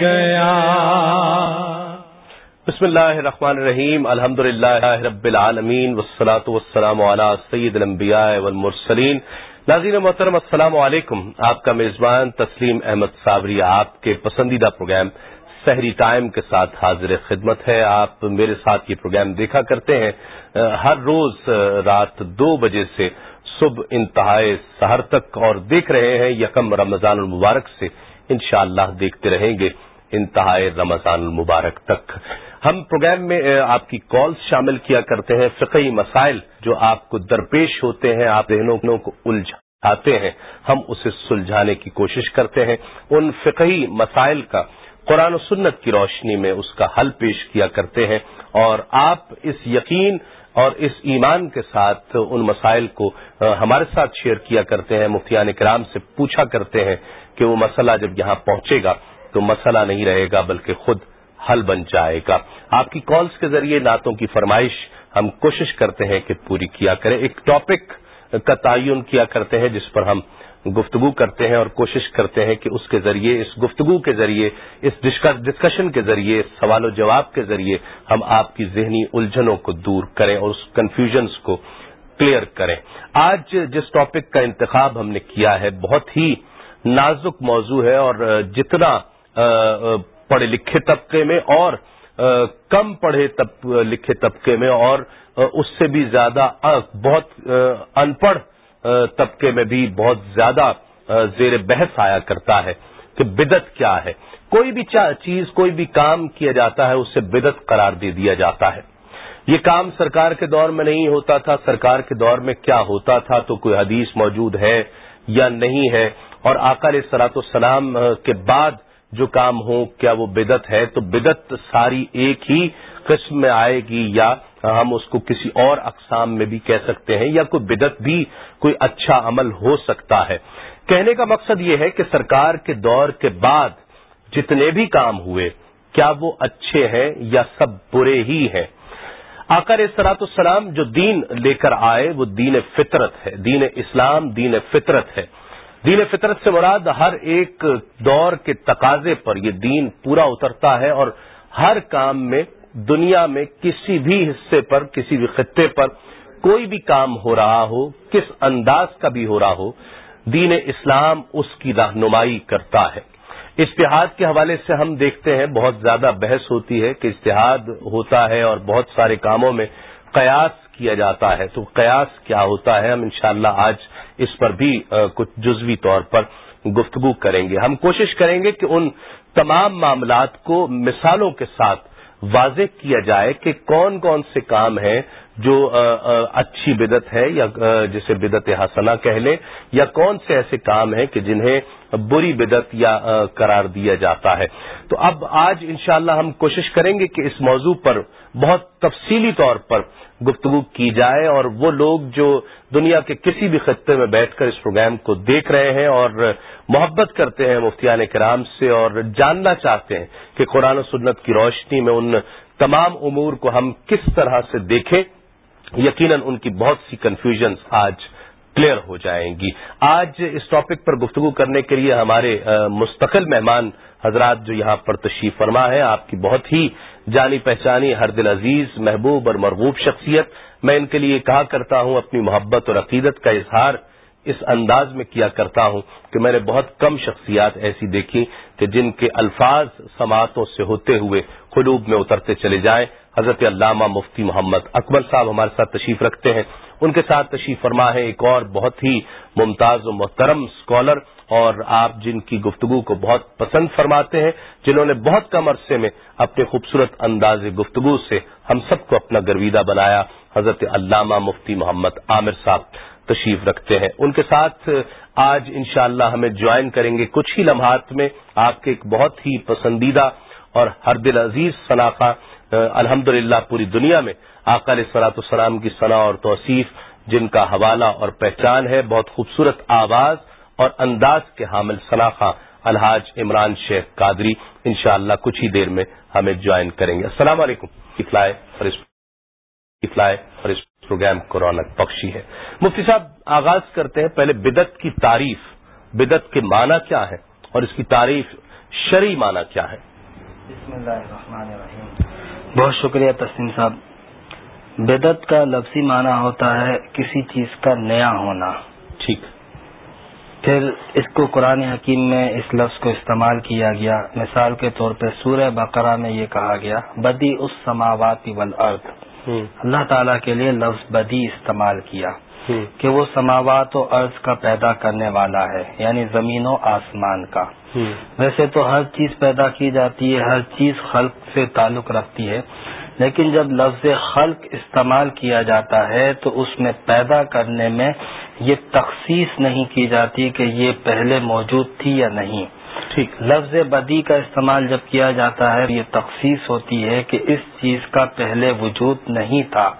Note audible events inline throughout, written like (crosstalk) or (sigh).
گیا۔ بسم اللہ الرحمن الرحیم الحمد للہ رب العالمین وسلاۃ والسلام علی سید الانبیاء والمرسلین۔ ناظرین محترم، السلام علیکم۔ آپ کا میزبان تسلیم احمد صابری، آپ کے پسندیدہ پروگرام سحری ٹائم کے ساتھ حاضر خدمت ہے۔ آپ میرے ساتھ یہ پروگرام دیکھا کرتے ہیں۔ ہر روز رات دو بجے سے صبح انتہائے سہر تک اور دیکھ رہے ہیں، یکم رمضان المبارک سے انشاءاللہ دیکھتے رہیں گے انتہائے رمضان المبارک تک۔ ہم پروگرام میں آپ کی کالز شامل کیا کرتے ہیں، فقہی مسائل جو آپ کو درپیش ہوتے ہیں، آپ ذہنوں کو الجھاتے ہیں۔ ہم اسے سلجھانے کی کوشش کرتے ہیں۔ ان فقہی مسائل کا قرآن و سنت کی روشنی میں اس کا حل پیش کیا کرتے ہیں۔ اور آپ اس یقین اور اس ایمان کے ساتھ ان مسائل کو ہمارے ساتھ شیئر کیا کرتے ہیں، مفتیان کرام سے پوچھا کرتے ہیں کہ وہ مسئلہ جب یہاں پہنچے گا تو مسئلہ نہیں رہے گا بلکہ خود حل بن جائے گا۔ آپ کی کالز کے ذریعے نعتوں کی فرمائش ہم کوشش کرتے ہیں کہ پوری کیا کریں۔ ایک ٹاپک کا تعین کیا کرتے ہیں جس پر ہم گفتگو کرتے ہیں اور کوشش کرتے ہیں کہ اس کے ذریعے، اس گفتگو کے ذریعے، اس ڈسکشن کے ذریعے، اس سوال و جواب کے ذریعے ہم آپ کی ذہنی الجھنوں کو دور کریں اور اس کنفیوژنس کو کلیئر کریں۔ آج جس ٹاپک کا انتخاب ہم نے کیا ہے، بہت ہی نازک موضوع ہے اور جتنا پڑھے لکھے طبقے میں اور کم پڑھے لکھے طبقے میں اور اس سے بھی زیادہ بہت ان پڑھ طبقے میں بھی بہت زیادہ زیر بحث آیا کرتا ہے کہ بدت کیا ہے۔ کوئی بھی چیز، کوئی بھی کام کیا جاتا ہے، اسے بدت قرار دے دیا جاتا ہے۔ یہ کام سرکار کے دور میں نہیں ہوتا تھا، سرکار کے دور میں کیا ہوتا تھا تو کوئی حدیث موجود ہے یا نہیں ہے؟ اور آکار سلاط السلام کے بعد جو کام ہو، کیا وہ بدت ہے؟ تو بدت ساری ایک ہی قسم میں آئے گی یا ہم اس کو کسی اور اقسام میں بھی کہہ سکتے ہیں یا کوئی بدت بھی کوئی اچھا عمل ہو سکتا ہے۔ کہنے کا مقصد یہ ہے کہ سرکار کے دور کے بعد جتنے بھی کام ہوئے، کیا وہ اچھے ہیں یا سب برے ہی ہیں؟ آکر سلاط السلام جو دین لے کر آئے، وہ دین فطرت ہے، دین اسلام، دین فطرت ہے۔ دین فطرت سے مراد ہر ایک دور کے تقاضے پر یہ دین پورا اترتا ہے اور ہر کام میں دنیا میں کسی بھی حصے پر، کسی بھی خطے پر کوئی بھی کام ہو رہا ہو، کس انداز کا بھی ہو رہا ہو، دین اسلام اس کی رہنمائی کرتا ہے۔ اشتہاد کے حوالے سے ہم دیکھتے ہیں، بہت زیادہ بحث ہوتی ہے کہ اشتہاد ہوتا ہے اور بہت سارے کاموں میں قیاس کیا جاتا ہے۔ تو قیاس کیا ہوتا ہے؟ ہم انشاءاللہ آج اس پر بھی کچھ جزوی طور پر گفتگو کریں گے۔ ہم کوشش کریں گے کہ ان تمام معاملات کو مثالوں کے ساتھ واضح کیا جائے کہ کون کون سے کام ہیں جو اچھی بدت ہے یا جسے بدت حسنہ کہہ لیں، یا کون سے ایسے کام ہیں کہ جنہیں بری بدت یا قرار دیا جاتا ہے۔ تو اب آج انشاءاللہ ہم کوشش کریں گے کہ اس موضوع پر بہت تفصیلی طور پر گفتگو کی جائے اور وہ لوگ جو دنیا کے کسی بھی خطے میں بیٹھ کر اس پروگرام کو دیکھ رہے ہیں اور محبت کرتے ہیں مفتیان کرام سے اور جاننا چاہتے ہیں کہ قرآن و سنت کی روشنی میں ان تمام امور کو ہم کس طرح سے دیکھیں، یقیناً ان کی بہت سی کنفیوژنز آج کلیئر ہو جائیں گی۔ آج اس ٹاپک پر گفتگو کرنے کے لیے ہمارے مستقل مہمان حضرات جو یہاں پر تشریف فرما ہے، آپ کی بہت ہی جانی پہچانی ہر دل عزیز، محبوب اور مرغوب شخصیت، میں ان کے لیے کہا کرتا ہوں، اپنی محبت اور عقیدت کا اظہار اس انداز میں کیا کرتا ہوں کہ میں نے بہت کم شخصیات ایسی دیکھی کہ جن کے الفاظ سماعتوں سے ہوتے ہوئے قلوب میں اترتے چلے جائیں۔ حضرت علامہ مفتی محمد اکبر صاحب ہمارے ساتھ تشریف رکھتے ہیں۔ ان کے ساتھ تشریف فرما ہے ایک اور بہت ہی ممتاز و محترم اسکالر اور آپ جن کی گفتگو کو بہت پسند فرماتے ہیں، جنہوں نے بہت کم عرصے میں اپنے خوبصورت انداز گفتگو سے ہم سب کو اپنا گرویدہ بنایا، حضرت علامہ مفتی محمد عامر صاحب تشریف رکھتے ہیں۔ ان کے ساتھ آج انشاءاللہ ہمیں جوائن کریں گے کچھ ہی لمحات میں آپ کے ایک بہت ہی پسندیدہ اور ہر دل عزیز شناخہ الحمد پوری دنیا میں آکال صلاحت السلام کی ثنا اور توصیف جن کا حوالہ اور پہچان ہے، بہت خوبصورت آواز اور انداز کے حامل شناخہ الحاج عمران شیخ قادری۔ انشاءاللہ کچھ ہی دیر میں ہمیں جوائن کریں گے۔ السلام علیکم۔ اطلاع اطلاع اور اس پروگرام کو رونق بخشی ہے۔ مفتی صاحب، آغاز کرتے ہیں۔ پہلے بدت کی تعریف۔ بدت کے معنی کیا ہے اور اس کی تعریف شرعی معنی کیا ہے؟ بسم اللہ الرحمن الرحیم۔ بہت شکریہ تسلیم صاحب۔ بدت کا لفظی معنی ہوتا ہے کسی چیز کا نیا ہونا۔ ٹھیک۔ پھر اس کو قرآن حکیم میں اس لفظ کو استعمال کیا گیا۔ مثال کے طور پہ سورہ بقرہ میں یہ کہا گیا بدی اس سماوات والارض اللہ تعالیٰ کے لیے لفظ بدی استعمال کیا۔ کہ وہ سماوات و عرض کا پیدا کرنے والا ہے یعنی زمین و آسمان کا۔ ویسے تو ہر چیز پیدا کی جاتی ہے ہر چیز خلق سے تعلق رکھتی ہے لیکن جب لفظ خلق استعمال کیا جاتا ہے تو اس میں پیدا کرنے میں یہ تخصیص نہیں کی جاتی کہ یہ پہلے موجود تھی یا نہیں۔ ٹھیک۔ لفظ بدی کا استعمال جب کیا جاتا ہے یہ تخصیص ہوتی ہے کہ اس چیز کا پہلے وجود نہیں تھا۔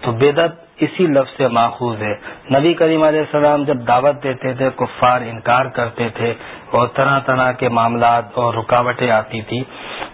تو بدت اسی لفظ سے ماخوذ ہے۔ نبی کریم علیہ السلام جب دعوت دیتے تھے کفار انکار کرتے تھے اور طرح طرح کے معاملات اور رکاوٹیں آتی تھی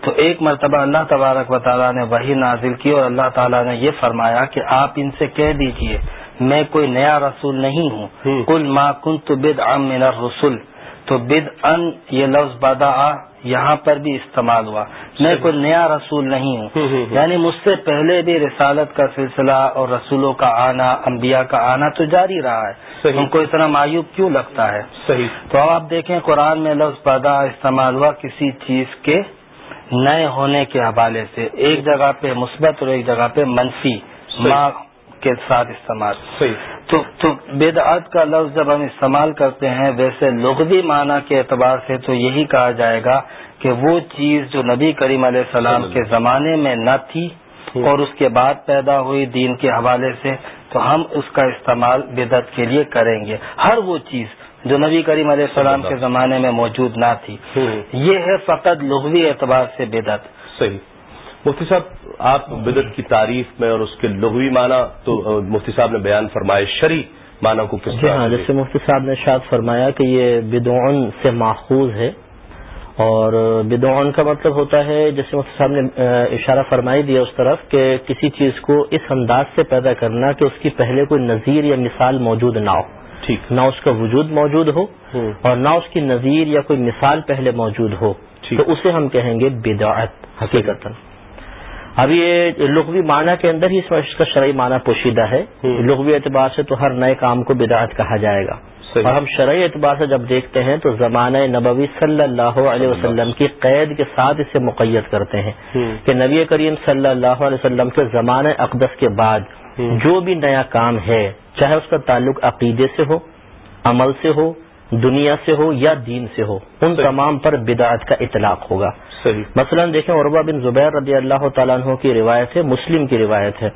تو ایک مرتبہ اللہ تبارک و تعالیٰ نے وہی نازل کی اور اللہ تعالیٰ نے یہ فرمایا کہ آپ ان سے کہہ دیجیے میں کوئی نیا رسول نہیں ہوں۔ کل ما کن تو بد ام رسول تو بد ان یہ لفظ بادا یہاں پر بھی استعمال ہوا۔ میں کوئی نیا رسول نہیں ہوں۔ یعنی مجھ سے پہلے بھی رسالت کا سلسلہ اور رسولوں کا آنا انبیاء کا آنا تو جاری رہا ہے۔ ان کو اتنا معیوب کیوں لگتا ہے؟ صحیح۔ تو اب آپ دیکھیں قرآن میں لفظ بادا استعمال ہوا کسی چیز کے نئے ہونے کے حوالے سے۔ ایک جگہ پہ مثبت اور ایک جگہ پہ منفی۔ کے ساتھ استعمال۔ تو تو بدعت کا لفظ جب ہم استعمال کرتے ہیں ویسے لغوی معنی کے اعتبار سے تو یہی کہا جائے گا کہ وہ چیز جو نبی کریم علیہ السلام کے زمانے میں نہ تھی اور اس کے بعد پیدا ہوئی دین کے حوالے سے تو ہم اس کا استعمال بدعت کے لیے کریں گے۔ ہر وہ چیز جو نبی کریم علیہ السلام کے زمانے میں موجود نہ تھی۔ یہ ہے فقط لغوی اعتبار سے بدعت۔ صحیح۔ مفتی صاحب آپ بدت کی تعریف میں اور اس کے لغوی معنی تو مفتی صاحب نے بیان فرمائے شری معنی کو کس جی ہاں جیسے مفتی صاحب نے شاد فرمایا کہ یہ بدعن سے ماخوذ ہے اور بدعن کا مطلب ہوتا ہے جیسے مفتی صاحب نے اشارہ فرمائی دیا اس طرف کہ کسی چیز کو اس انداز سے پیدا کرنا کہ اس کی پہلے کوئی نظیر یا مثال موجود نہ ہو۔ ٹھیک۔ نہ اس کا وجود موجود ہو اور نہ اس کی نظیر یا کوئی مثال پہلے موجود ہو۔ تو اسے ہم کہیں گے بدعت حقیقت۔ اب یہ لغوی معنی کے اندر ہی اس کا شرعی معنی پوشیدہ ہے۔ لغوی اعتبار سے تو ہر نئے کام کو بدعت کہا جائے گا۔ اور ہم شرعی اعتبار سے جب دیکھتے ہیں تو زمانہ نبوی صلی اللہ علیہ وسلم کی قید کے ساتھ اسے مقید کرتے ہیں۔ کہ نبی کریم صلی اللہ علیہ وسلم کے زمانہ اقدس کے بعد جو بھی نیا کام ہے چاہے اس کا تعلق عقیدے سے ہو عمل سے ہو دنیا سے ہو یا دین سے ہو ان تمام پر بدعت کا اطلاق ہوگا۔ مثلا دیکھیں عربہ بن زبیر رضی اللہ تعالیٰ عنہ کی روایت ہے مسلم کی روایت ہے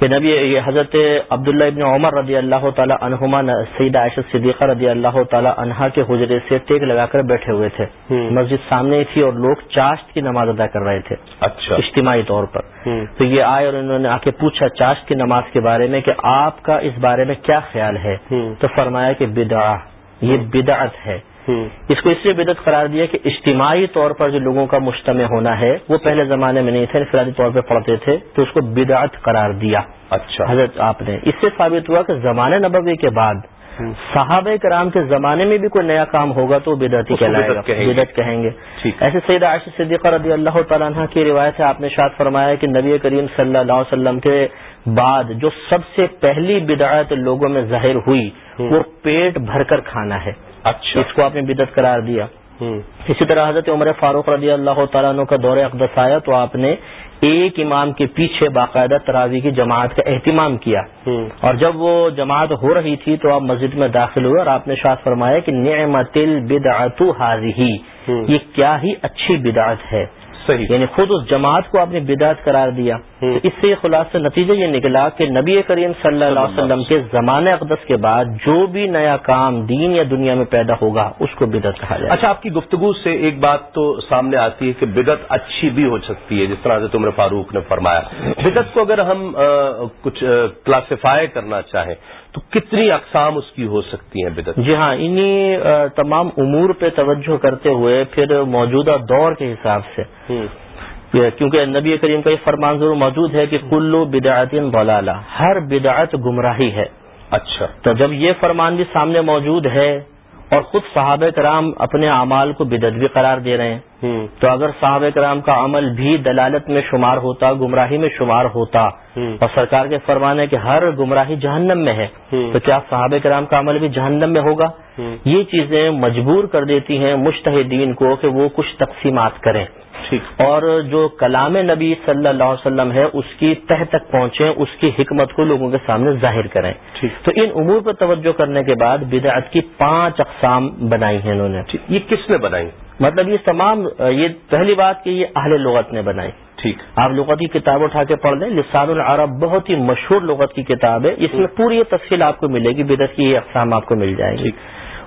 کہ نبی یہ حضرت عبداللہ ابن عمر رضی اللہ تعالیٰ عنہما سعید عائشہ صدیقہ رضی اللہ تعالیٰ عنہا کے حجرے سے ٹیک لگا کر بیٹھے ہوئے تھے۔ مسجد سامنے تھی اور لوگ چاشت کی نماز ادا کر رہے تھے۔ اچھا۔ اجتماعی طور پر۔ تو یہ آئے اور انہوں نے آ کے پوچھا چاشت کی نماز کے بارے میں کہ آپ کا اس بارے میں کیا خیال ہے؟ تو فرمایا کہ بدعا یہ بدعت ہے۔ اس کو اس لیے بدعت قرار دیا کہ اجتماعی طور پر جو لوگوں کا مشتمع ہونا ہے وہ پہلے زمانے میں نہیں تھے انفرادی طور پہ پڑھتے تھے تو اس کو بدعت قرار دیا۔ اچھا۔ حضرت آپ نے۔ اس سے ثابت ہوا کہ زمانے نبوی کے بعد صحابہ کرام کے زمانے میں بھی کوئی نیا کام ہوگا تو بدعتی کہلائے گا۔ بدعت کہیں گے۔ ایسے سید عائشہ صدیقہ رضی اللہ تعالیٰ عنہ کی روایت ہے آپ نے شاد فرمایا کہ نبی کریم صلی اللہ علیہ وسلم کے بعد جو سب سے پہلی بدعت لوگوں میں ظاہر ہوئی وہ پیٹ بھر کر کھانا ہے۔ اچھا۔ اس کو آپ نے بدت قرار دیا۔ اسی طرح حضرت عمر فاروق رضی اللہ تعالیٰ عنہ کا دور اقدس آیا تو آپ نے ایک امام کے پیچھے باقاعدہ تراوی کی جماعت کا اہتمام کیا۔ اور جب وہ جماعت ہو رہی تھی تو آپ مسجد میں داخل ہوئے اور آپ نے شاید فرمایا کہ نعمت البدعت حاضی یہ کیا ہی اچھی بدعت ہے۔ صحیح. یعنی خود اس جماعت کو آپ نے بدعت قرار دیا. اس سے خلاصہ نتیجہ یہ نکلا کہ نبی کریم صلی اللہ علیہ وسلم کے زمانے اقدس کے بعد جو بھی نیا کام دین یا دنیا میں پیدا ہوگا اس کو بدعت کہا جائے. اچھا آپ کی گفتگو سے ایک بات تو سامنے آتی ہے کہ بدعت اچھی بھی ہو سکتی ہے جس طرح سے عمر فاروق نے فرمایا. (coughs) بدعت کو اگر ہم کچھ کلاسیفائی کرنا چاہیں تو کتنی اقسام اس کی ہو سکتی ہیں بدت جی ہاں انہیں تمام امور پہ توجہ کرتے ہوئے پھر موجودہ دور کے حساب سے کیونکہ نبی کریم کا یہ فرمان ضرور موجود ہے کہ کلو بدعتین بولالا ہر بدعت گمراہی ہے۔ اچھا۔ تو جب یہ فرمان بھی سامنے موجود ہے اور خود صحابہ کرام اپنے اعمال کو بدت بھی قرار دے رہے ہیں۔ تو اگر صحابہ کرام کا عمل بھی دلالت میں شمار ہوتا گمراہی میں شمار ہوتا اور سرکار کے فرمانے کہ ہر گمراہی جہنم میں ہے تو کیا صحابہ کرام کا عمل بھی جہنم میں ہوگا؟ یہ چیزیں مجبور کر دیتی ہیں مشتحدین کو کہ وہ کچھ تقسیمات کریں۔ اور جو کلام نبی صلی اللہ علیہ وسلم ہے اس کی تہ تک پہنچے اس کی حکمت کو لوگوں کے سامنے ظاہر کریں۔ تو ان امور پر توجہ کرنے کے بعد بدعت کی پانچ اقسام بنائی ہیں انہوں نے۔ یہ کس نے بنائی؟ مطلب یہ تمام یہ پہلی بات کہ یہ اہل لغت نے بنائی۔ ٹھیک۔ آپ لغت کی کتاب اٹھا کے پڑھ لیں لسان العرب بہت ہی مشہور لغت کی کتاب ہے۔ اس میں پوری یہ تفصیل آپ کو ملے گی بدعت کی یہ اقسام آپ کو مل جائیں گی۔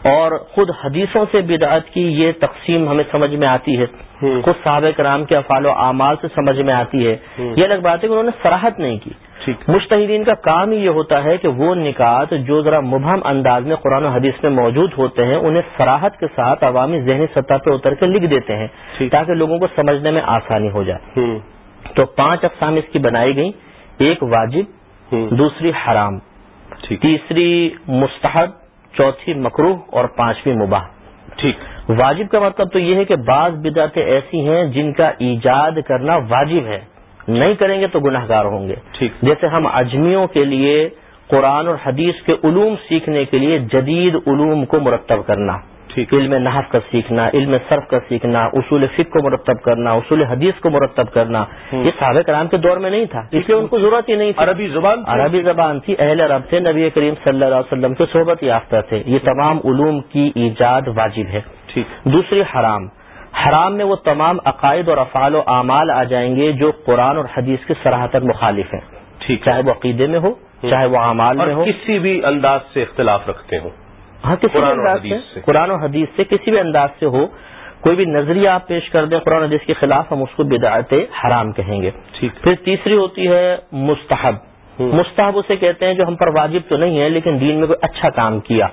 اور خود حدیثوں سے بدعت کی یہ تقسیم ہمیں سمجھ میں آتی ہے۔ خود صحابہ کرام کے افعال و اعمال سے سمجھ میں آتی ہے۔ یہ الگ بات ہے کہ انہوں نے سراہت نہیں کی۔ مشتحدین کا کام ہی یہ ہوتا ہے کہ وہ نکات جو ذرا مبہم انداز میں قرآن و حدیث میں موجود ہوتے ہیں انہیں سراہت کے ساتھ عوامی ذہنی سطح پہ اتر کے لکھ دیتے ہیں تاکہ لوگوں کو سمجھنے میں آسانی ہو جائے۔ تو پانچ اقسام اس کی بنائی گئی ایک واجب دوسری حرام۔ تیسری مستحب چوتھی مکرو اور پانچویں مباح۔ ٹھیک۔ واجب کا مطلب تو یہ ہے کہ بعض بدعتیں ایسی ہیں جن کا ایجاد کرنا واجب ہے۔ نہیں کریں گے تو گناہ گار ہوں گے۔ ٹھیک۔ جیسے ہم اجمیوں کے لیے قرآن اور حدیث کے علوم سیکھنے کے لیے جدید علوم کو مرتب کرنا۔ علم نحف کا سیکھنا علم صرف کا سیکھنا اصول فک کو مرتب کرنا اصول حدیث کو مرتب کرنا یہ صحابہ کرام کے دور میں نہیں تھا اس لیے ان کو ضرورت ہی نہیں تھی۔ عربی زبان عربی زبان تھی اہل عرب تھے نبی کریم صلی اللہ علیہ وسلم کے صحبت یافتہ تھے۔ یہ تمام علوم کی ایجاد واجب ہے۔ دوسری حرام۔ حرام میں وہ تمام عقائد اور افعال و اعمال آ جائیں گے جو قرآن اور حدیث کے سراہتر مخالف ہیں۔ چاہے وہ عقیدے میں ہو چاہے وہ اعمال میں ہو۔ کسی بھی انداز سے اختلاف رکھتے ہوں۔ ہاں کسی بھی انداز سے قرآن و حدیث سے کسی بھی انداز سے ہو کوئی بھی نظریہ آپ پیش کر دیں قرآن حدیث کے خلاف ہم اس کو بدعت حرام کہیں گے۔ پھر تیسری ہوتی ہے مستحب۔ مستحب اسے کہتے ہیں جو ہم پر واجب تو نہیں ہے لیکن دین میں کوئی اچھا کام کیا۔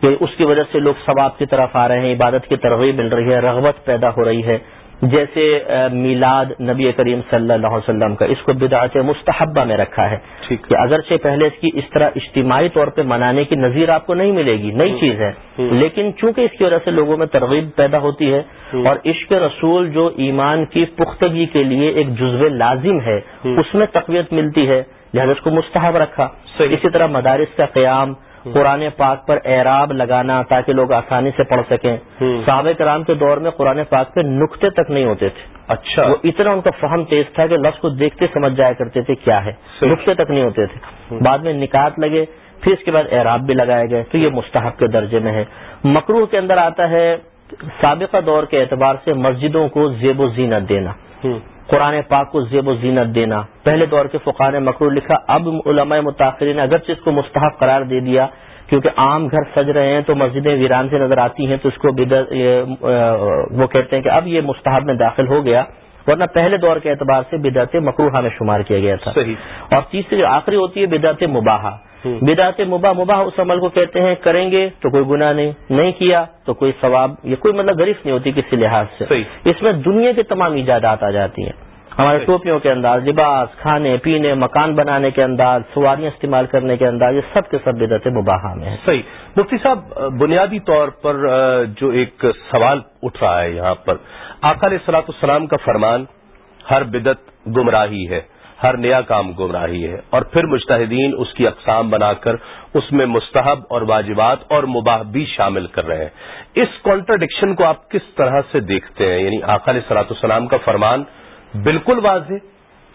کہ اس کی وجہ سے لوگ ثواب کی طرف آ رہے ہیں عبادت کی ترغیب مل رہی ہے رغبت پیدا ہو رہی ہے۔ جیسے میلاد نبی کریم صلی اللہ علیہ وسلم کا اس کو بدعت مستحبہ میں رکھا ہے کہ اگرچہ پہلے اس کی اس طرح اجتماعی طور پہ منانے کی نظیر آپ کو نہیں ملے گی نئی چیز ہے لیکن چونکہ اس کی وجہ سے لوگوں میں ترغیب پیدا ہوتی ہے اور عشق رسول جو ایمان کی پختگی کے لیے ایک جزو لازم ہے اس میں تقویت ملتی ہے لہٰذا اس کو مستحب رکھا۔ اسی طرح مدارس کا قیام قرآن پاک پر اعراب لگانا تاکہ لوگ آسانی سے پڑھ سکیں۔ صحابہ کرام کے دور میں قرآن پاک پہ نقطے تک نہیں ہوتے تھے۔ اچھا۔ وہ اتنا ان کا فہم تیز تھا کہ لفظ کو دیکھتے سمجھ جایا کرتے تھے کیا ہے۔ نقطے تک نہیں ہوتے تھے۔ بعد میں نکات لگے پھر اس کے بعد اعراب بھی لگائے گئے۔ تو یہ مستحق کے درجے میں ہے۔ مکروح کے اندر آتا ہے سابقہ دور کے اعتبار سے مسجدوں کو زیب و زینت دینا۔ قرآن پاک کو زیب و زینت دینا۔ پہلے دور کے فقان مکرو لکھا اب علماء متاثرین اگرچہ اس کو مستحق قرار دے دیا کیونکہ عام گھر سج رہے ہیں تو مسجدیں ویران سے نظر آتی ہیں تو اس کو وہ کہتے ہیں کہ اب یہ مستحب میں داخل ہو گیا ورنہ پہلے دور کے اعتبار سے بدعت مقروحہ میں شمار کیا گیا تھا۔ اور تیسری آخری ہوتی ہے بدعت مباحہ۔ بدعت مباح مباح اس عمل کو کہتے ہیں کریں گے تو کوئی گناہ نہیں نہیں کیا تو کوئی ثواب یہ کوئی مطلب غریف نہیں ہوتی کسی لحاظ سے۔ اس میں دنیا کے تمام ایجادات آ جاتی ہیں۔ ہمارے ٹوپیوں کے انداز لباس کھانے پینے مکان بنانے کے انداز سواریاں استعمال کرنے کے انداز یہ سب کے سب بدعت مباحہ میں ہیں۔ صحیح۔ مفتی صاحب بنیادی طور پر جو ایک سوال اٹھ رہا ہے یہاں پر آخر سلاط السلام کا فرمان ہر بدت گمراہی ہے۔ ہر نیا کام گمراہی ہے اور پھر مشتحدین اس کی اقسام بنا کر اس میں مستحب اور واجبات اور مباح بھی شامل کر رہے ہیں۔ اس کانٹرڈکشن کو آپ کس طرح سے دیکھتے ہیں؟ یعنی آخر سلاط السلام کا فرمان بالکل واضح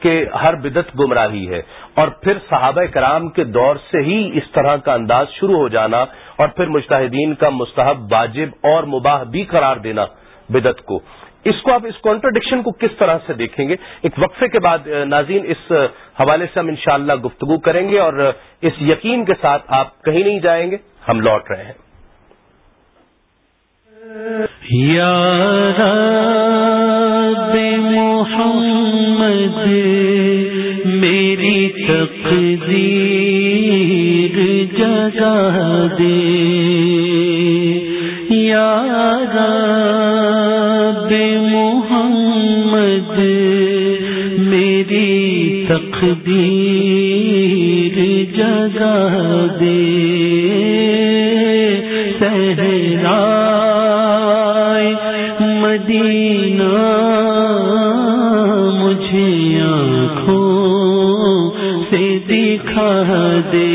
کہ ہر بدت گمراہی ہے اور پھر صحابہ کرام کے دور سے ہی اس طرح کا انداز شروع ہو جانا اور پھر مشتحدین کا مستحب، واجب اور مباح بھی قرار دینا بدت کو۔ اس کو آپ اس کانٹرڈکشن کو کس طرح سے دیکھیں گے؟ ایک وقفے کے بعد ناظرین، اس حوالے سے ہم انشاءاللہ گفتگو کریں گے اور اس یقین کے ساتھ آپ کہیں نہیں جائیں گے، ہم لوٹ رہے ہیں۔ محمد، میری تقدیر جگہ دے۔ یار تقدیر جگہ دے صحرائے مدینہ مجھے آنکھوں سے دکھا دے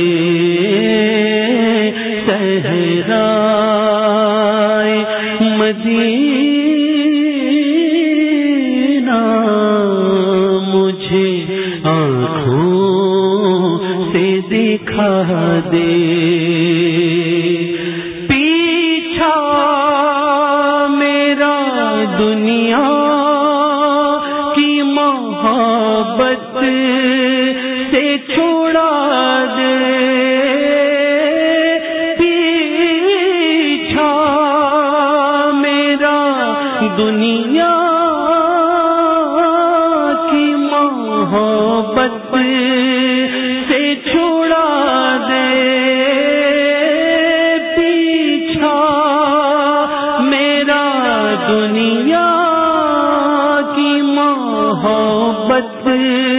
من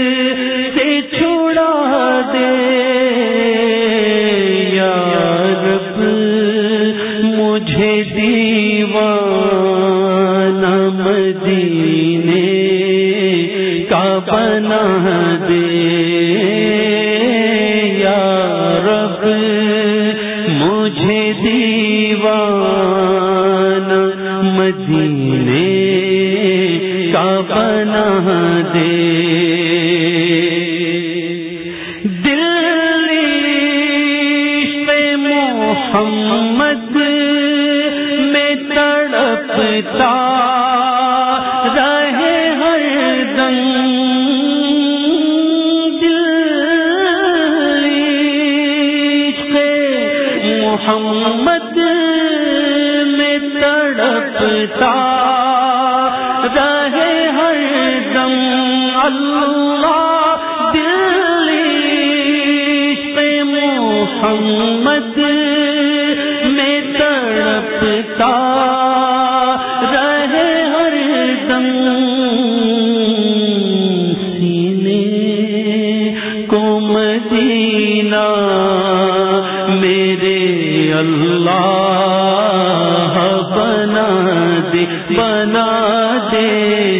محمد میں تڑپتا رہے ہر دم سینے کو مدینہ میرے اللہ بنا دے بنا دے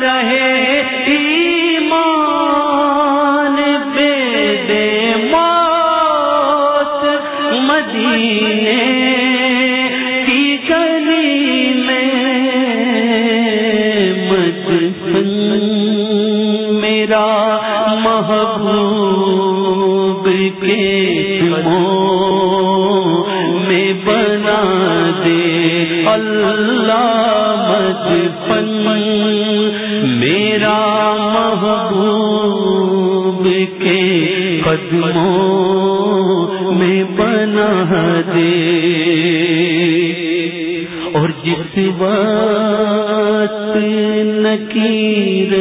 رہے ایمان بے دے موت مدینے قدموں میں بنا دے۔ اور جس وقت نکیر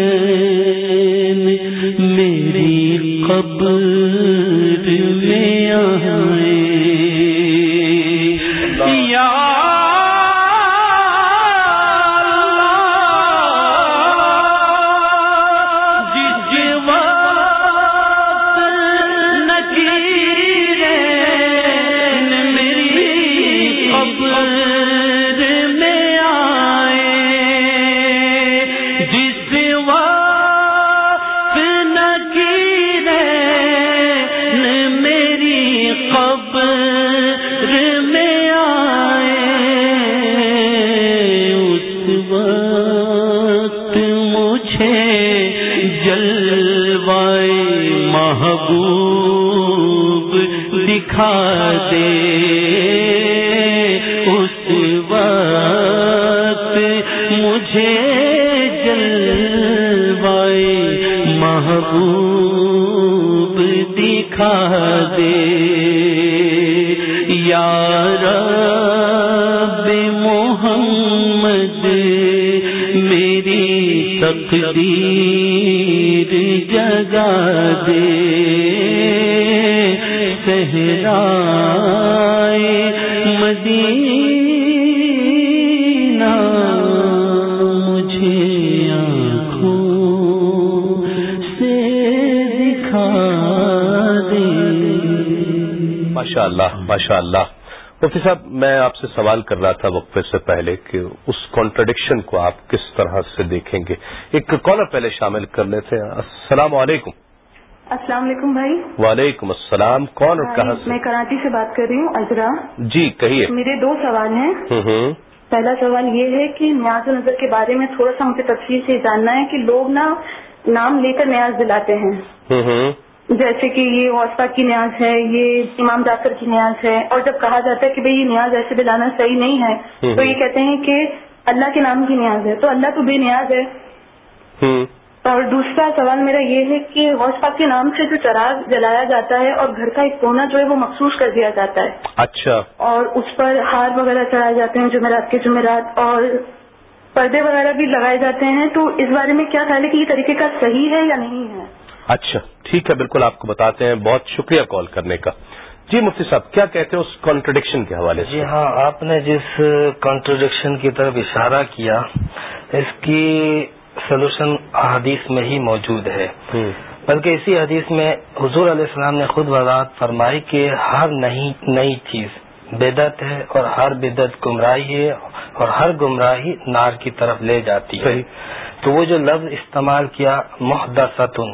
دے اس وقت مجھے جلوائے محبوب دکھا دے یار محمد میری تقدیر جگا دے صحرائے مدینہ، مجھے آنکھوں سے دکھا دے۔ ماشاء اللہ ماشاء اللہ مفتی صاحب، میں آپ سے سوال کر رہا تھا وقفے سے پہلے کہ اس کانٹرڈکشن کو آپ کس طرح سے دیکھیں گے؟ ایک کالر پہلے شامل کر لیتے ہیں۔ السلام علیکم۔ السلام علیکم بھائی۔ وعلیکم السلام کون اور کہاں میں سے کراچی سے بات کر رہی ہوں اجرا۔ جی کہیے۔ میرے دو سوال ہیں۔ پہلا سوال یہ ہے کہ نیاز نظر کے بارے میں تھوڑا سا مجھے تفصیل سے جاننا ہے کہ لوگ نا نام لے کر نیاز دلاتے ہیں۔ جیسے کہ یہ واسطہ کی نیاز ہے یہ امام جعفر کی نیاز ہے اور جب کہا جاتا ہے کہ بھئی یہ نیاز ایسے دلانا صحیح نہیں ہے۔ تو یہ کہتے ہیں کہ اللہ کے نام کی نیاز ہے۔ تو اللہ تو بے نیاز ہے۔ اور دوسرا سوال میرا یہ ہے کہ غوث پاک کے نام سے جو چراغ جلایا جاتا ہے اور گھر کا ایک کونا جو ہے وہ مخصوص کر دیا جاتا ہے۔ اچھا۔ اور اس پر ہار وغیرہ چڑھائے جاتے ہیں جمعرات کے جمعرات اور پردے وغیرہ بھی لگائے جاتے ہیں۔ تو اس بارے میں کیا خیال ہے کہ یہ طریقے کا صحیح ہے یا نہیں ہے؟ اچھا ٹھیک ہے بالکل آپ کو بتاتے ہیں۔ بہت شکریہ کال کرنے کا۔ جی مفتی صاحب کیا کہتے ہیں اس کانٹرڈکشن کے حوالے سے؟ جی ہاں آپ نے جس کانٹروڈکشن کی طرف اشارہ کیا اس کی سولوشن حدیث میں ہی موجود ہے بلکہ اسی حدیث میں حضور علیہ السلام نے خود وضاحت فرمائی کہ ہر نئی نئی چیز بدت ہے اور ہر بدت گمراہی ہے اور ہر گمراہی نار کی طرف لے جاتی ہے۔ تو وہ جو لفظ استعمال کیا محدثتن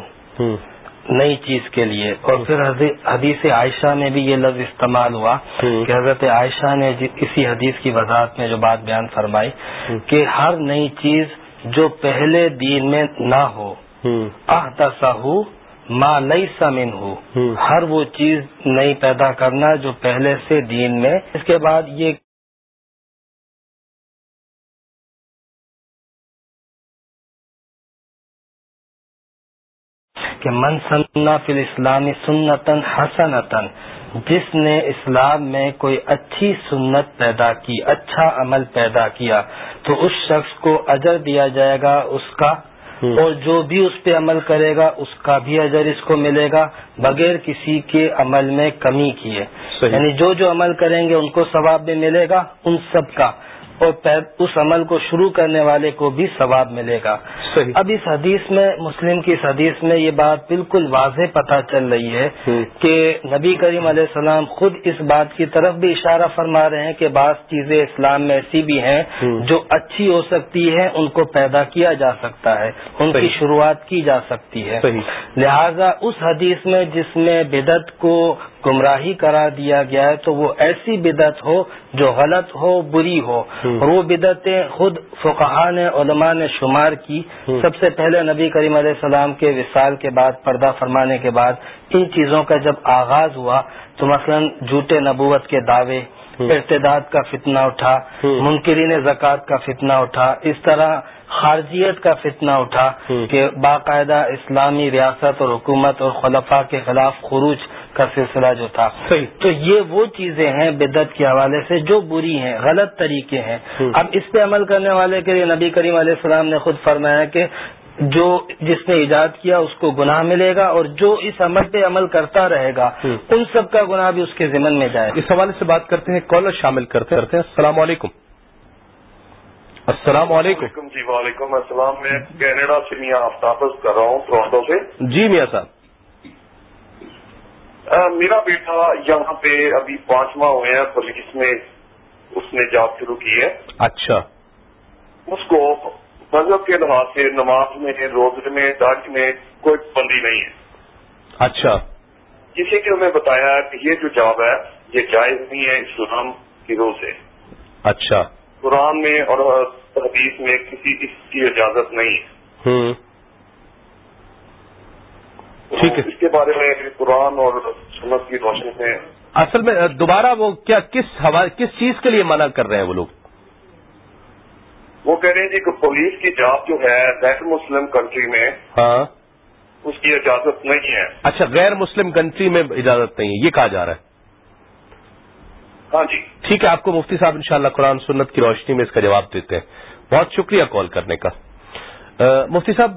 نئی چیز کے لیے اور پھر حدی- حدیث عائشہ میں بھی یہ لفظ استعمال ہوا۔ کہ حضرت عائشہ نے جی- اسی حدیث کی وضاحت میں جو بات بیان فرمائی۔ کہ ہر نئی چیز جو پہلے دین میں نہ ہو۔ ہوں، احدثہ ما لیس من ہو۔ ہر وہ چیز نئی پیدا کرنا جو پہلے سے دین میں۔ اس کے بعد یہ کہ من سننا فی الاسلامی سنتن حسنتن جس نے اسلام میں کوئی اچھی سنت پیدا کی اچھا عمل پیدا کیا تو اس شخص کو اجر دیا جائے گا اس کا۔ اور جو بھی اس پہ عمل کرے گا اس کا بھی اجر اس کو ملے گا بغیر کسی کے عمل میں کمی کیے۔ یعنی جو جو عمل کریں گے ان کو ثواب بھی ملے گا ان سب کا اور اس عمل کو شروع کرنے والے کو بھی ثواب ملے گا صحیح۔ اب اس حدیث میں مسلم کی اس حدیث میں یہ بات بالکل واضح پتہ چل رہی ہے۔ کہ نبی کریم علیہ السلام خود اس بات کی طرف بھی اشارہ فرما رہے ہیں کہ بعض چیزیں اسلام میں ایسی بھی ہیں۔ جو اچھی ہو سکتی ہے ان کو پیدا کیا جا سکتا ہے ان کی۔ شروعات کی جا سکتی ہے صحیح۔ لہذا اس حدیث میں جس میں بدت کو گمراہی قرار دیا گیا ہے تو وہ ایسی بدت ہو جو غلط ہو بری ہو۔ اور وہ بدتیں خود فقہا نے علماء نے شمار کی۔ سب سے پہلے نبی کریم علیہ السلام کے وصال کے بعد پردہ فرمانے کے بعد ان چیزوں کا جب آغاز ہوا تو مثلا جھوٹے نبوت کے دعوے۔ ارتداد کا فتنہ اٹھا۔ منکرین زکوٰۃ کا فتنہ اٹھا اس طرح خارجیت کا فتنہ اٹھا۔ کہ باقاعدہ اسلامی ریاست اور حکومت اور خلفاء کے خلاف خروج کا سلسلہ جو تھا۔ صحیح۔ تو یہ وہ چیزیں ہیں بدت کے حوالے سے جو بری ہیں غلط طریقے ہیں۔ اب اس پہ عمل کرنے والے کے لیے نبی کریم علیہ السلام نے خود فرمایا کہ جو جس نے ایجاد کیا اس کو گناہ ملے گا اور جو اس عمل پہ عمل کرتا رہے گا۔ ان سب کا گناہ بھی اس کے ذمن میں جائے۔ گا اس حوالے سے بات کرتے ہیں کالر شامل کرتے کرتے ہیں۔ السلام علیکم۔ السلام علیکم۔ جی وعلیکم السلام۔ میں کینیڈا سے میاں آفتابز کر رہا ہوں ٹورانٹو سے۔ جی میاں صاحب۔ میرا بیٹا یہاں پہ ابھی پانچ ماہ ہوئے ہیں پولیس میں اس نے جاب شروع کی ہے۔ اچھا۔ اس کو مذہب کے لحاظ سے نماز میں روزے میں داڑھی میں کوئی پابندی نہیں ہے۔ اچھا۔ کسی نے ہمیں بتایا کہ یہ جو جاب ہے یہ جائز نہیں ہے اسلام کی روح سے۔ اچھا۔ قرآن میں اور حدیث میں کسی اس کی اجازت نہیں ہے۔ ٹھیک ہے۔ اس کے بارے میں قرآن اور سنت کی روشنی میں اصل میں دوبارہ وہ کیا کس کس چیز کے لیے منع کر رہے ہیں وہ لوگ؟ وہ کہہ رہے ہیں جی کہ پولیس کی جاب جو ہے غیر مسلم کنٹری میں ہاں۔ اس کی اجازت نہیں ہے۔ اچھا غیر مسلم کنٹری میں اجازت نہیں ہے یہ کہا جا رہا ہے۔ ہاں جی۔ ٹھیک ہے آپ کو مفتی صاحب انشاءاللہ قرآن سنت کی روشنی میں اس کا جواب دیتے ہیں۔ بہت شکریہ کال کرنے کا۔ مفتی صاحب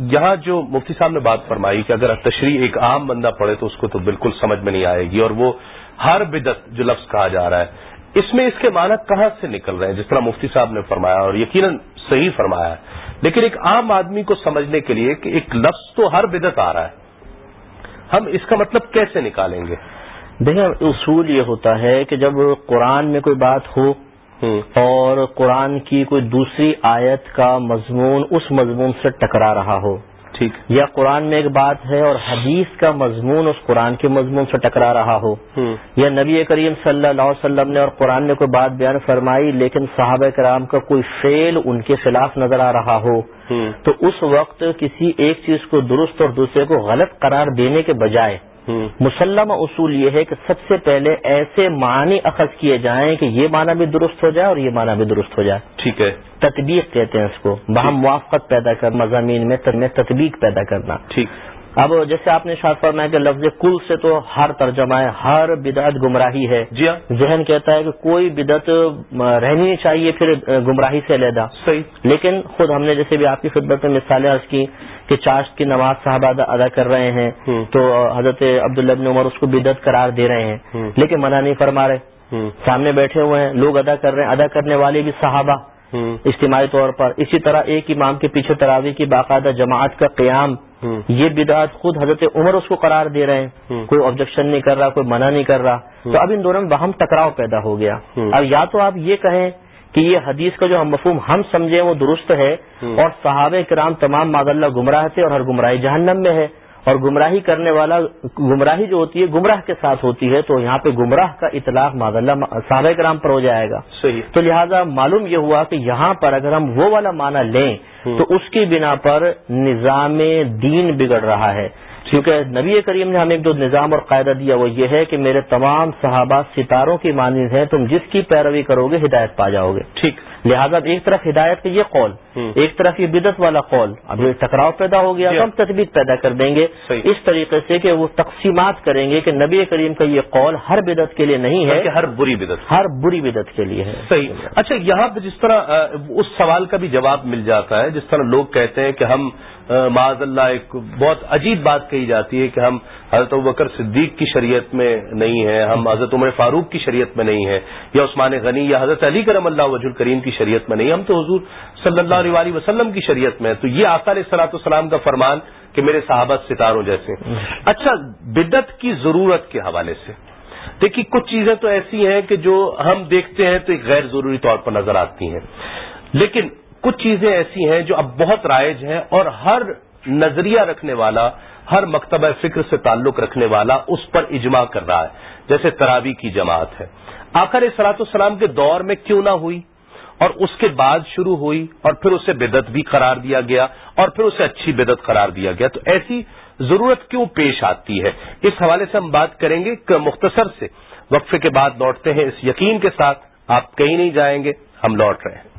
یہاں جو مفتی صاحب نے بات فرمائی کہ اگر تشریح ایک عام بندہ پڑھے تو اس کو تو بالکل سمجھ میں نہیں آئے گی اور وہ ہر بدت جو لفظ کہا جا رہا ہے، اس میں اس کے معنی کہاں سے نکل رہے ہیں؟ جس طرح مفتی صاحب نے فرمایا اور یقیناً صحیح فرمایا ہے۔ لیکن ایک عام آدمی کو سمجھنے کے لیے کہ ایک لفظ تو ہر بدت آ رہا ہے۔ ہم اس کا مطلب کیسے نکالیں گے؟ دیکھیں، اصول یہ ہوتا ہے کہ جب قرآن میں کوئی بات ہو اور قرآن کی کوئی دوسری آیت کا مضمون اس مضمون سے ٹکرا رہا ہو۔ ٹھیک۔ یا قرآن میں ایک بات ہے اور حدیث کا مضمون اس قرآن کے مضمون سے ٹکرا رہا ہو۔ یا نبی کریم صلی اللہ علیہ وسلم نے اور قرآن نے کوئی بات بیان فرمائی لیکن صحابہ کرام کا کوئی فیل ان کے خلاف نظر آ رہا ہو۔ تو اس وقت کسی ایک چیز کو درست اور دوسرے کو غلط قرار دینے کے بجائے مسلمہ اصول یہ ہے کہ سب سے پہلے ایسے معنی اخذ کیے جائیں کہ یہ معنی بھی درست ہو جائے اور یہ معنی بھی درست ہو جائے۔ ٹھیک ہے۔ تطبیق کہتے ہیں اس کو۔ باہم موافقت پیدا کر مضامین میں تطبیق پیدا کرنا۔ ٹھیک۔ اب جیسے آپ نے شاد فرمایا کہ لفظ کل سے تو ہر ترجمہ ہے ہر بدعت گمراہی ہے۔ جی ہاں۔ ذہن کہتا ہے کہ کوئی بدعت رہنی نہیں چاہیے پھر گمراہی سے علیحدہ۔ صحیح۔ لیکن خود ہم نے جیسے بھی آپ کی خدمت میں مثالیں عرض کی کہ چاشت کی نماز صاحب ادا کر رہے ہیں تو حضرت عبداللہ بن عمر اس کو بدعت قرار دے رہے ہیں۔ لیکن منع نہیں فرما رہے۔ سامنے بیٹھے ہوئے ہیں لوگ ادا کر رہے ہیں ادا کرنے والے بھی صحابہ۔ اجتماعی طور پر اسی طرح ایک امام کے پیچھے تراوی کی باقاعدہ جماعت کا قیام۔ یہ بدعت خود حضرت عمر اس کو قرار دے رہے ہیں۔ کوئی آبجیکشن نہیں کر رہا کوئی منع نہیں کر رہا۔ تو اب ان دونوں میں بہم ٹکراؤ پیدا ہو گیا۔ اب یا تو آپ یہ کہیں کہ یہ حدیث کا جو ہم مفہوم ہم سمجھیں وہ درست ہے اور صحابہ کرام تمام ماد اللہ گمراہ تھے اور ہر گمراہی جہنم میں ہے اور گمراہی کرنے والا گمراہی جو ہوتی ہے گمراہ کے ساتھ ہوتی ہے تو یہاں پہ گمراہ کا اطلاق ماد اللہ صحابہ کرام پر ہو جائے گا۔ صحیح۔ تو لہٰذا معلوم یہ ہوا کہ یہاں پر اگر ہم وہ والا معنی لیں تو اس کی بنا پر نظام دین بگڑ رہا ہے۔ کیونکہ نبی کریم نے ہمیں ایک جو نظام اور قاعدہ دیا، وہ یہ ہے کہ میرے تمام صحابہ ستاروں کی مانند ہیں، تم جس کی پیروی کرو گے، ہدایت پا جاؤ گے۔ ٹھیک۔ لہٰذا ایک طرف ہدایت کا یہ قول ایک طرف یہ بدت والا قول اب یہ ٹکراؤ پیدا ہو گیا تو ہم تجویز پیدا کر دیں گے۔ اس طریقے سے کہ وہ تقسیمات کریں گے کہ نبی کریم کا یہ قول ہر بدت کے لیے نہیں ہے ہر بری بدت ہر بری بدت کے لیے ہے۔ صحیح۔ اچھا یہاں پہ جس طرح اس سوال کا بھی جواب مل جاتا ہے جس طرح لوگ کہتے ہیں کہ ہم معذ اللہ ایک بہت عجیب بات کہی جاتی ہے کہ ہم حضرت بکر صدیق کی شریعت میں نہیں ہیں ہم حضرت عمر فاروق کی شریعت میں نہیں ہیں یا عثمان غنی یا حضرت علی کرم اللہ وج الکریم کی شریعت میں نہیں، ہم تو حضور صلی اللہ علیہ وسلم کی شریعت میں تو یہ آثار صلاحت السلام کا فرمان کہ میرے صحابت ستاروں جیسے۔ اچھا بدت کی ضرورت کے حوالے سے۔ دیکھیے، کچھ چیزیں تو ایسی ہیں کہ جو ہم دیکھتے ہیں تو ایک غیر ضروری طور پر نظر آتی ہیں۔ لیکن کچھ چیزیں ایسی ہیں جو اب بہت رائج ہیں اور ہر نظریہ رکھنے والا، ہر مکتبہ فکر سے تعلق رکھنے والا اس پر اجماع کر رہا ہے۔ جیسے تراوی کی جماعت ہے۔ آخر سلاط السلام کے دور میں کیوں نہ ہوئی؟ اور اس کے بعد شروع ہوئی اور پھر اسے بدت بھی قرار دیا گیا اور پھر اسے اچھی بدت قرار دیا گیا۔ تو ایسی ضرورت کیوں پیش آتی ہے؟ اس حوالے سے ہم بات کریں گے مختصر سے وقفے کے بعد لوٹتے ہیں۔ اس یقین کے ساتھ آپ کہیں نہیں جائیں گے، ہم لوٹ رہے ہیں۔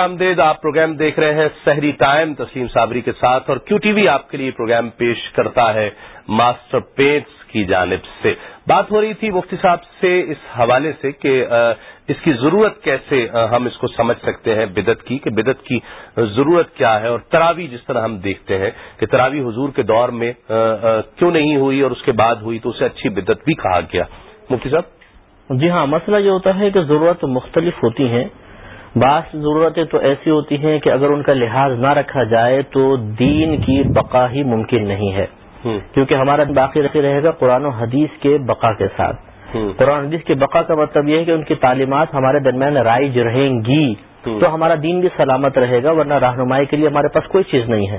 آمدید آپ پروگرام دیکھ رہے ہیں سحری ٹائم، تسلیم صابری کے ساتھ اور کیو ٹی وی آپ کے لیے پروگرام پیش کرتا ہے۔ ماسٹر پیٹس کی جانب سے۔ بات ہو رہی تھی مفتی صاحب سے اس حوالے سے کہ اس کی ضرورت کیسے ہم اس کو سمجھ سکتے ہیں بدت کی، کہ بدت کی ضرورت کیا ہے اور تراوی جس طرح ہم دیکھتے ہیں کہ تراوی حضور کے دور میں کیوں نہیں ہوئی اور اس کے بعد ہوئی، تو اسے اچھی بدت بھی کہا گیا۔ مفتی صاحب؟ جی ہاں مسئلہ یہ ہوتا ہے کہ ضرورت مختلف ہوتی ہیں۔ بعض ضرورتیں تو ایسی ہوتی ہیں کہ اگر ان کا لحاظ نہ رکھا جائے تو دین کی بقا ہی ممکن نہیں ہے۔ کیونکہ ہمارا باقی رکھے رہے گا قرآن و حدیث کے بقا کے ساتھ۔ قرآن حدیث کے بقا کا مطلب یہ ہے کہ ان کی تعلیمات ہمارے درمیان رائج رہیں گی۔ تو ہمارا دین بھی سلامت رہے گا ورنہ رہنمائی کے لیے ہمارے پاس کوئی چیز نہیں ہے۔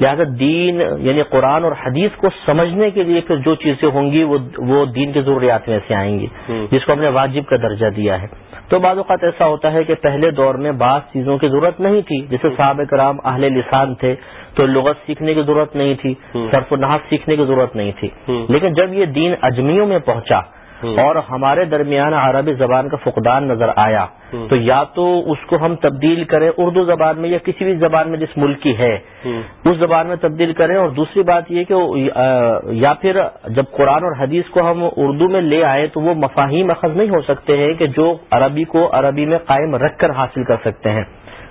لہٰذا دین یعنی قرآن اور حدیث کو سمجھنے کے لیے پھر جو چیزیں ہوں گی وہ دین کی ضروریات میں سے آئیں گی جس کو ہم نے واجب کا درجہ دیا ہے۔ تو بعض اوقات ایسا ہوتا ہے کہ پہلے دور میں بعض چیزوں کی ضرورت نہیں تھی۔ جیسے صحابہ کرام اہل لسان تھے تو لغت سیکھنے کی ضرورت نہیں تھی صرف و نحف سیکھنے کی ضرورت نہیں تھی۔ لیکن جب یہ دین اجمیوں میں پہنچا اور ہمارے درمیان عربی زبان کا فقدان نظر آیا۔ تو یا تو اس کو ہم تبدیل کریں اردو زبان میں یا کسی بھی زبان میں جس ملک کی ہے۔ اس زبان میں تبدیل کریں اور دوسری بات یہ کہ یا پھر جب قرآن اور حدیث کو ہم اردو میں لے آئے تو وہ مفاہیم اخذ نہیں ہو سکتے ہیں کہ جو عربی کو عربی میں قائم رکھ کر حاصل کر سکتے ہیں۔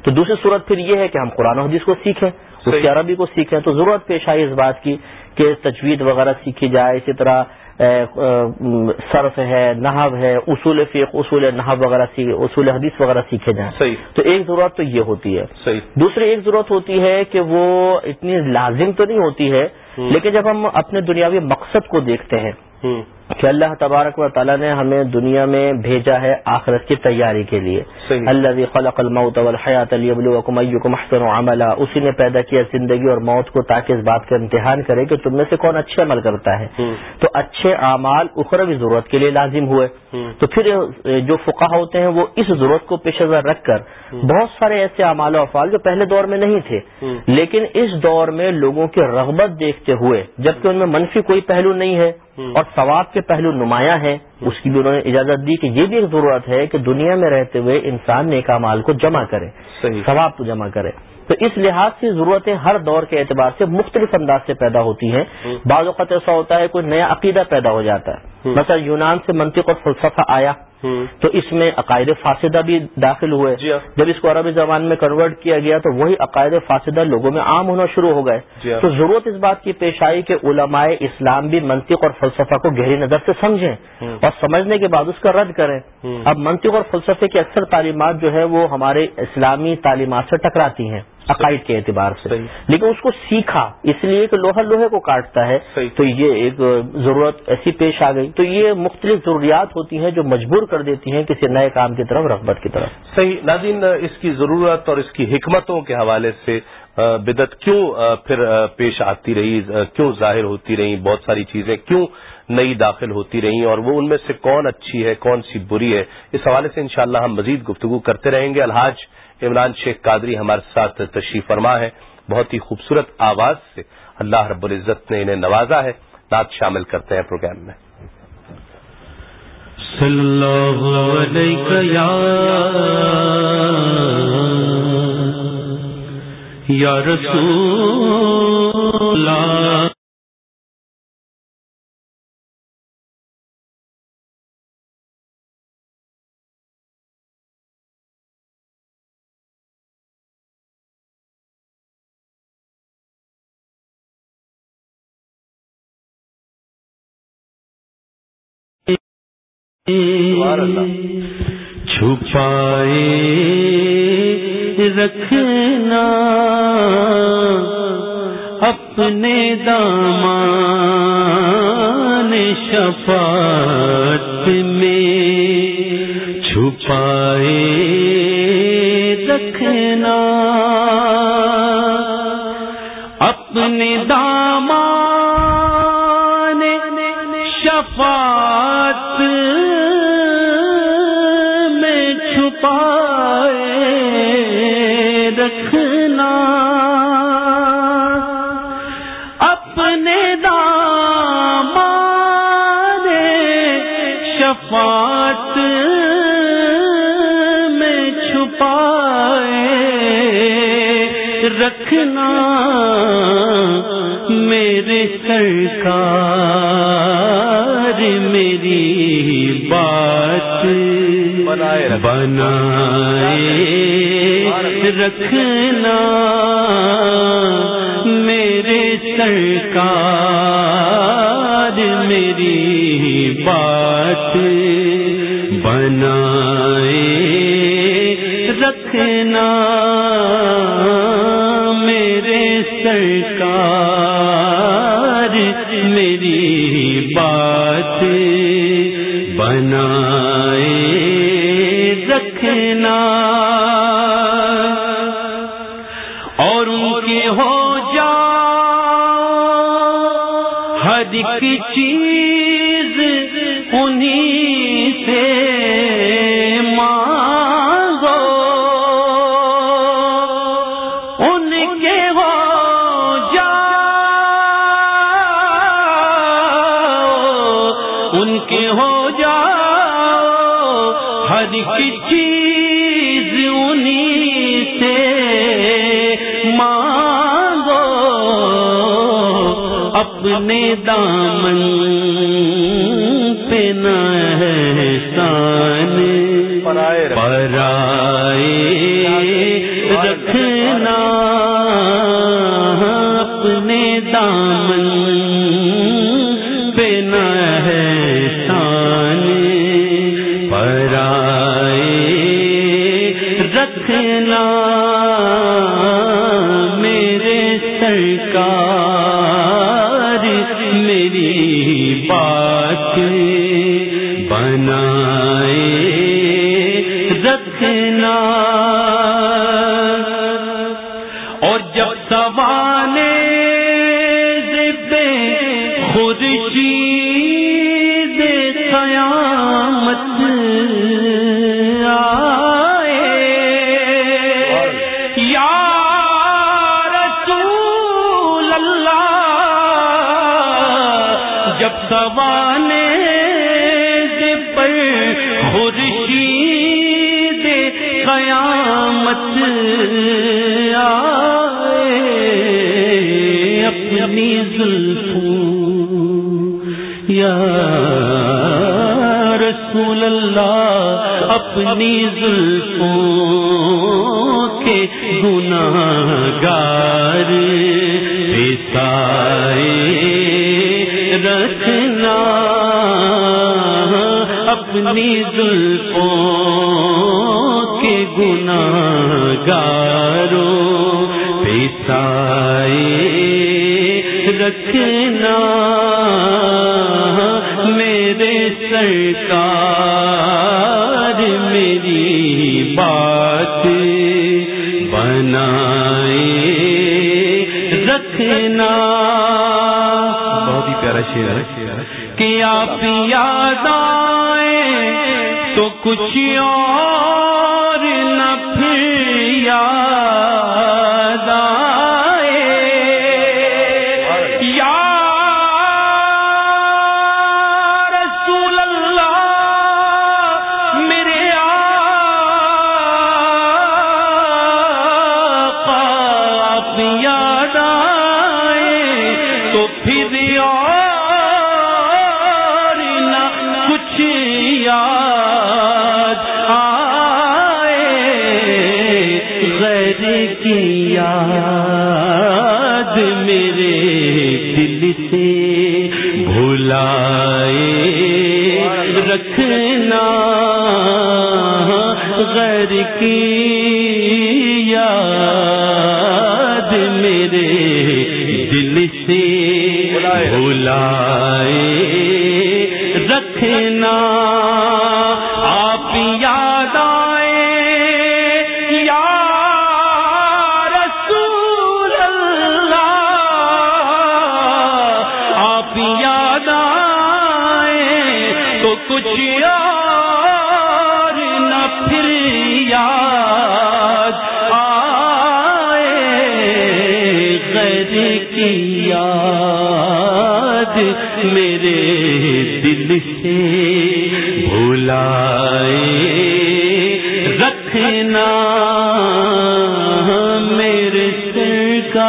تو دوسری صورت پھر یہ ہے کہ ہم قرآن و حدیث کو سیکھیں۔ اس کی عربی کو سیکھیں تو ضرورت پیش آئی اس بات کی کہ تجوید وغیرہ سیکھی جائے اسی طرح صرف ہے نحو ہے اصول فیق اصول نحب وغیرہ اصول حدیث وغیرہ سیکھے جائیں۔ صحیح۔ تو ایک ضرورت تو یہ ہوتی ہے۔ صحیح۔ دوسری ایک ضرورت ہوتی ہے کہ وہ اتنی لازم تو نہیں ہوتی ہے لیکن جب ہم اپنے دنیاوی مقصد کو دیکھتے ہیں کہ اللہ تبارک و تعالیٰ نے ہمیں دنیا میں بھیجا ہے آخرت کی تیاری کے لیے. اللہ خلق الموت والحیات لیبلوکم ایکم احسن عملا. اسی نے پیدا کیا زندگی اور موت کو تاکہ اس بات کا امتحان کرے کہ تم میں سے کون اچھے عمل کرتا ہے. تو اچھے اعمال اخروی ضرورت کے لیے لازم ہوئے. تو پھر جو فقہ ہوتے ہیں وہ اس ضرورت کو پیش نظر رکھ کر بہت سارے ایسے اعمال و افعال جو پہلے دور میں نہیں تھے. لیکن اس دور میں لوگوں کی رغبت دیکھتے ہوئے جبکہ ان میں منفی کوئی پہلو نہیں ہے اور ثواب کے پہلو نمایاں ہیں۔ اس کی بھی انہوں نے اجازت دی کہ یہ بھی ایک ضرورت ہے کہ دنیا میں رہتے ہوئے انسان نیک مال کو جمع کرے ثواب کو جمع کرے۔ تو اس لحاظ سے ضرورتیں ہر دور کے اعتبار سے مختلف انداز سے پیدا ہوتی ہیں۔ بعض اوقات ایسا ہوتا ہے کوئی نیا عقیدہ پیدا ہو جاتا ہے۔ مثلا یونان سے منطق اور فلسفہ آیا۔ تو اس میں عقائد فاصدہ بھی داخل ہوئے۔ جی ہاں۔ جب اس کو عربی زبان میں کنورٹ کیا گیا تو وہی عقائد فاصدہ لوگوں میں عام ہونا شروع ہو گئے۔ جی ہاں۔ تو ضرورت اس بات کی پیش آئی کہ علماء اسلام بھی منطق اور فلسفہ کو گہری نظر سے سمجھیں اور سمجھنے کے بعد اس کا رد کریں۔ اب منطق اور فلسفے کی اکثر تعلیمات جو ہے وہ ہمارے اسلامی تعلیمات سے ٹکراتی ہیں۔ عقائد کے اعتبار سے۔ لیکن اس کو سیکھا اس لیے کہ لوہا لوہے کو کاٹتا ہے تو یہ ایک ضرورت ایسی پیش آ گئی۔ تو یہ مختلف ضروریات ہوتی ہیں جو مجبور کر دیتی ہیں کسی نئے کام کی طرف رغبت کی طرف۔ صحیح۔ ناظرین اس کی ضرورت اور اس کی حکمتوں کے حوالے سے بدت کیوں پھر پیش آتی رہی؟ کیوں ظاہر ہوتی رہی؟ بہت ساری چیزیں کیوں نئی داخل ہوتی رہی؟ اور وہ ان میں سے کون اچھی ہے کون سی بری ہے؟ اس حوالے سے انشاءاللہ ہم مزید گفتگو کرتے رہیں گے۔ الحاج عمران شیخ قادری ہمارے ساتھ تشریف فرما ہے۔ بہت ہی خوبصورت آواز سے اللہ رب العزت نے انہیں نوازا ہے۔ نعت شامل کرتے ہیں پروگرام میں۔ صلی اللہ علیہ یا رسول اللہ۔ چھپائے رکھنا اپنے دامان شفاعت میں۔ چھپائے رکھنا اپنے دامان بات بنائے رکھنا میرے سرکار میری بات بنائے رکھنا میرے سرکار میری بات بنا رکھنا اور ان کے ہو جا ہر ایک چیز اپنے دامن پہ نہ ہے۔ اپنی زلفوں کے گناہ گار پیسائے رکھنا، اپنی زلفوں کے گناہ گاروں پیسائے رکھنا۔ میرے سرکار بات بنائے رکھنا۔ بہت ہی پیارا شیر ہے۔ کہ آپ یاد آئے تو کچھ اور غیر کی یاد میرے دل سے بھلائے رکھنا۔ آپ یاد آئے یا رسول اللہ، آپ یاد آئے تو کچھ اور دل سے بھلائے رکھنا میرے سرکار،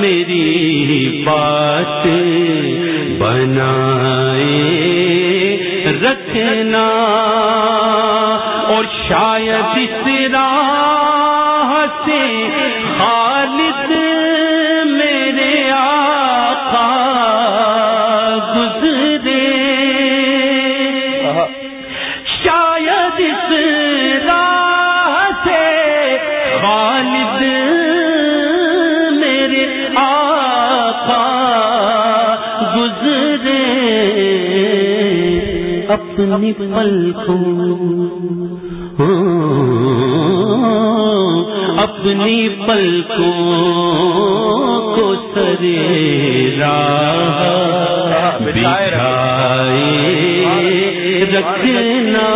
میری بات بنائے رکھنا اور شاید اس راہ سے خالد اپنی پلکوں اپنی پلکوں کو سرے راہ بچھائے رکھنا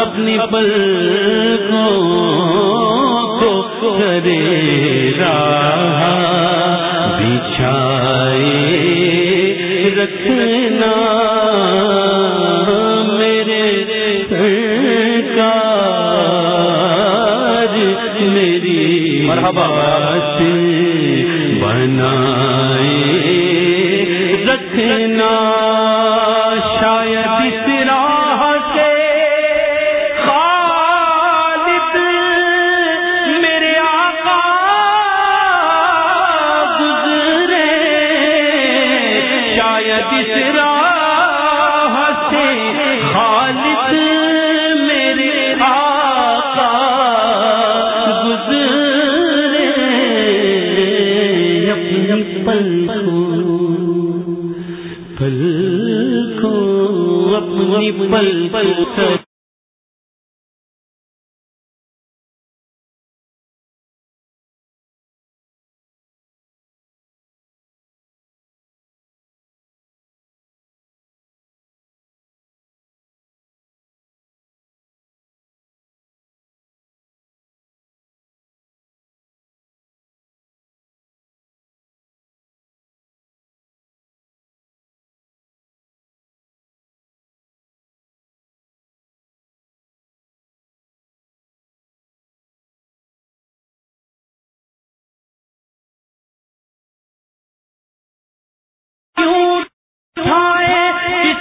اپنی پلکوں کو سرے راہ بچھائے رکھنا مرحبا. بنا پل پل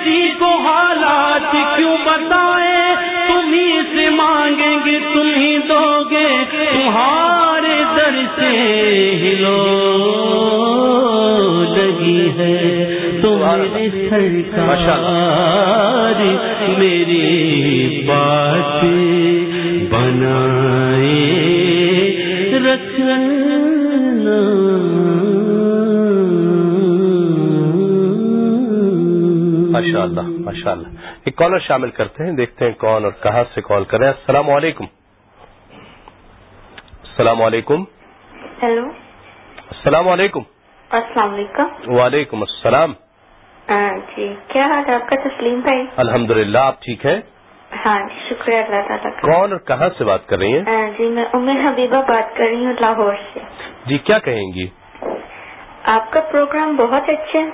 کسی کو حالات کیوں بتائے تمہیں سے مانگیں گے تم ہی دو گے۔ تمہارے در سے ہلو لگی ہے۔ تمہارے سرکار میری بات بنائے ماشاء ماشاء اللہ ایک کالر شامل کرتے ہیں دیکھتے ہیں کون اور کہاں سے کال کریں السلام علیکم۔ السلام علیکم۔ ہیلو۔ السلام علیکم۔ السلام علیکم۔ وعلیکم السلام۔ جی کیا حال ہے آپ کا تسلیم بھائی؟ الحمد للہ آپ ٹھیک ہیں؟ ہاں جی شکریہ اللہ تعالیٰ کون اور کہاں سے بات کر رہی ہیں؟ جی میں عمر حبیبہ بات کر رہی ہوں لاہور سے۔ جی کیا کہیں گی؟ آپ کا پروگرام بہت اچھا ہے۔